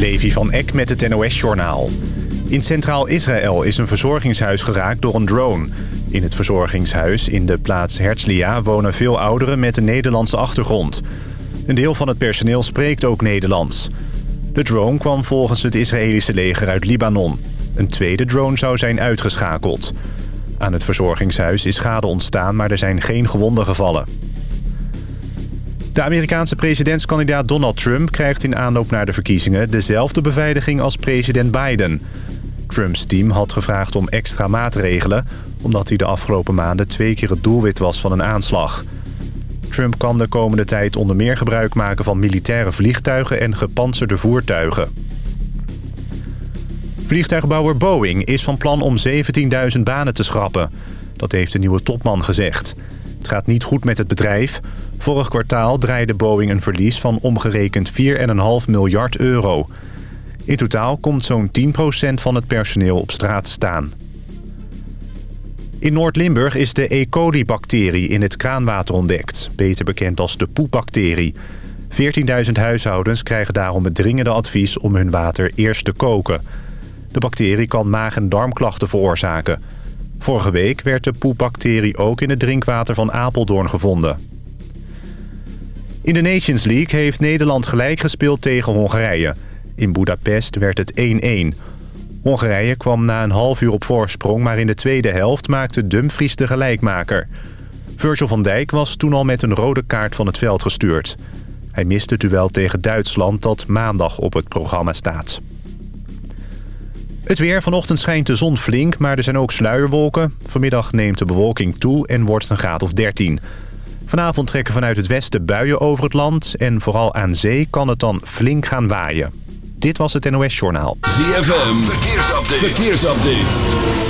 Levi van Eck met het NOS-journaal. In Centraal Israël is een verzorgingshuis geraakt door een drone. In het verzorgingshuis in de plaats Herzliya wonen veel ouderen met een Nederlandse achtergrond. Een deel van het personeel spreekt ook Nederlands. De drone kwam volgens het Israëlische leger uit Libanon. Een tweede drone zou zijn uitgeschakeld. Aan het verzorgingshuis is schade ontstaan, maar er zijn geen gewonden gevallen. De Amerikaanse presidentskandidaat Donald Trump krijgt in aanloop naar de verkiezingen... dezelfde beveiliging als president Biden. Trumps team had gevraagd om extra maatregelen... omdat hij de afgelopen maanden twee keer het doelwit was van een aanslag. Trump kan de komende tijd onder meer gebruik maken van militaire vliegtuigen en gepantserde voertuigen. Vliegtuigbouwer Boeing is van plan om 17.000 banen te schrappen. Dat heeft de nieuwe topman gezegd. Het gaat niet goed met het bedrijf. Vorig kwartaal draaide Boeing een verlies van omgerekend 4,5 miljard euro. In totaal komt zo'n 10% van het personeel op straat staan. In Noord-Limburg is de E. coli-bacterie in het kraanwater ontdekt. Beter bekend als de poepbacterie. 14.000 huishoudens krijgen daarom het dringende advies om hun water eerst te koken. De bacterie kan maag- en darmklachten veroorzaken. Vorige week werd de poepbacterie ook in het drinkwater van Apeldoorn gevonden. In de Nations League heeft Nederland gelijk gespeeld tegen Hongarije. In Budapest werd het 1-1. Hongarije kwam na een half uur op voorsprong... maar in de tweede helft maakte Dumfries de gelijkmaker. Virgil van Dijk was toen al met een rode kaart van het veld gestuurd. Hij miste het duel tegen Duitsland dat maandag op het programma staat. Het weer. Vanochtend schijnt de zon flink, maar er zijn ook sluierwolken. Vanmiddag neemt de bewolking toe en wordt het een graad of 13. Vanavond trekken vanuit het westen buien over het land... en vooral aan zee kan het dan flink gaan waaien. Dit was het NOS Journaal. ZFM. Verkeersupdate. Verkeersupdate.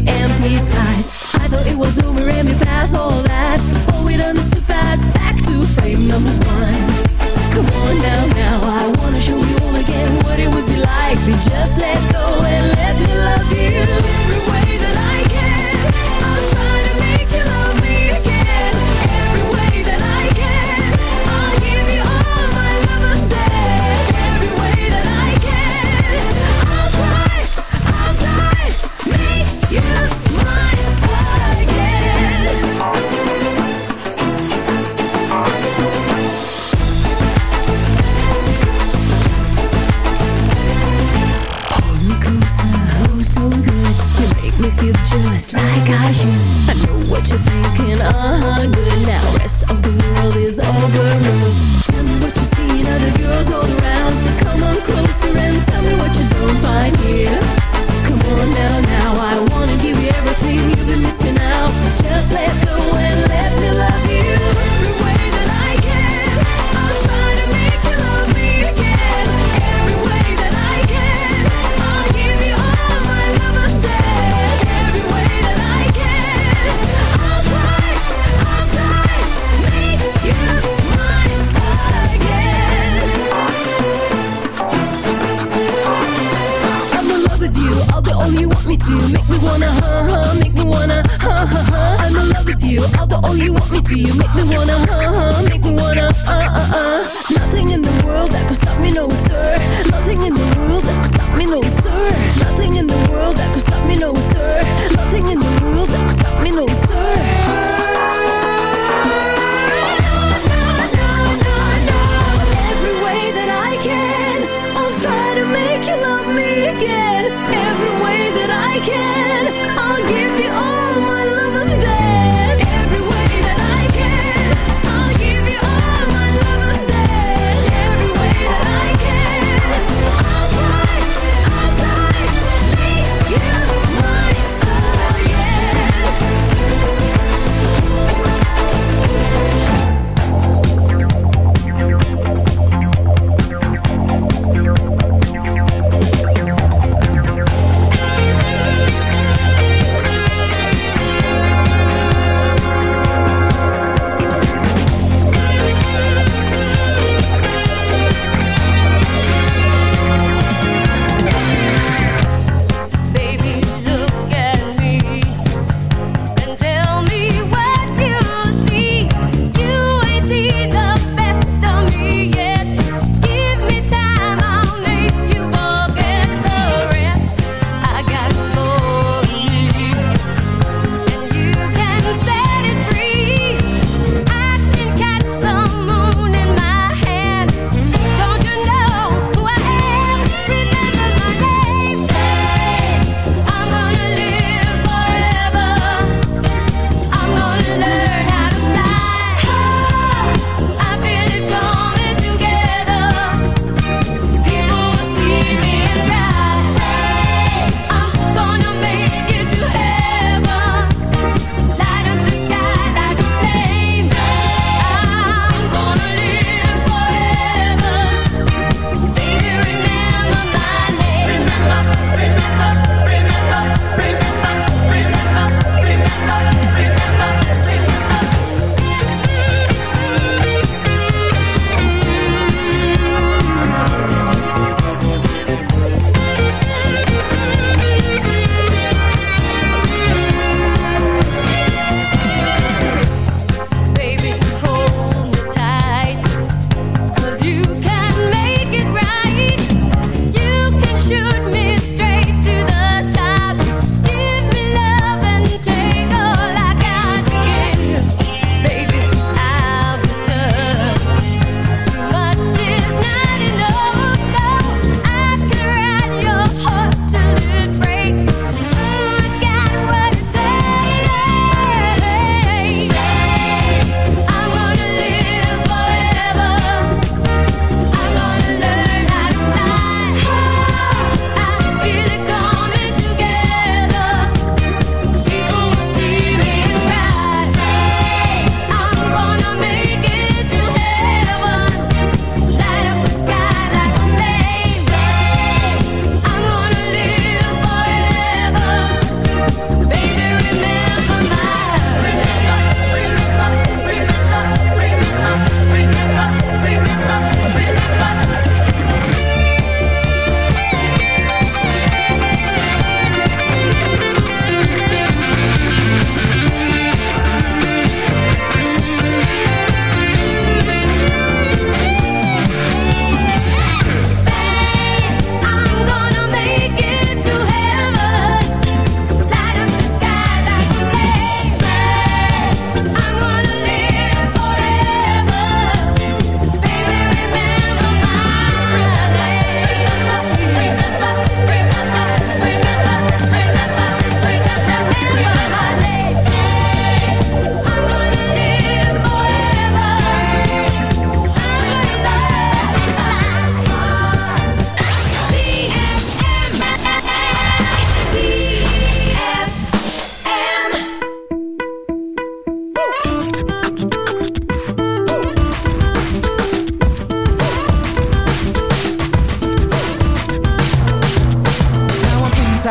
The empty skies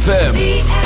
ZFM.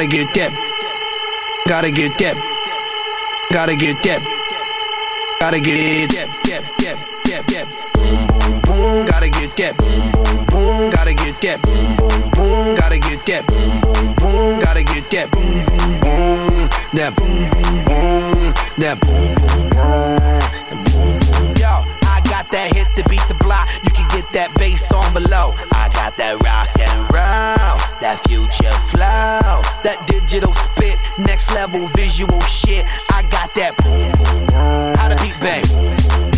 Gotta get that. Gotta get that. Gotta get that. Gotta get that. That. That. That. That. Boom. Boom. Boom. Gotta get that. Boom. Boom. Boom. Gotta get that. Boom. Boom. Boom. Gotta get that. Boom. Boom. Boom. Gotta get that. Boom. Boom. Boom. That. Boom. Boom. Boom. That. Boom. Boom. Boom. Yo, I got that hit to beat the block. That bass on below. I got that rock and roll, that future flow, that digital spit, next level visual shit. I got that boom boom. How to beat bang.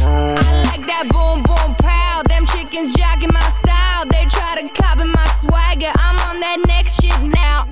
I like that boom boom pow. Them chickens jocking my style. They try to copy my swagger. I'm on that next shit now.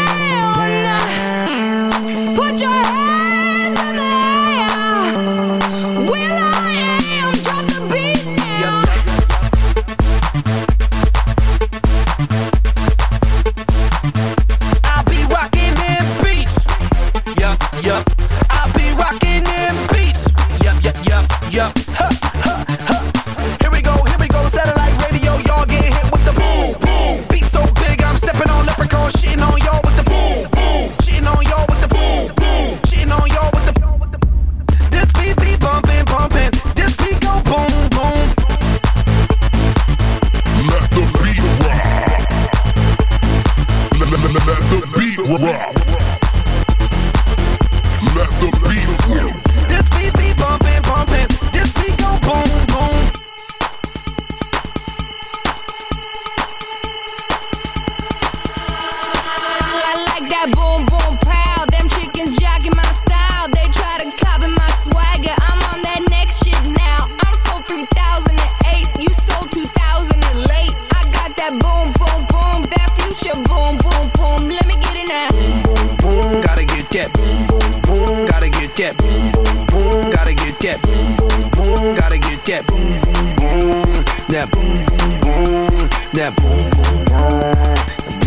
that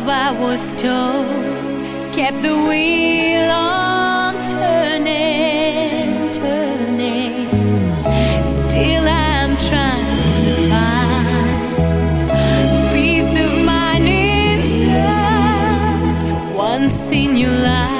love I was told kept the wheel on turning, turning. Still I'm trying to find peace of mind inside for once in your life.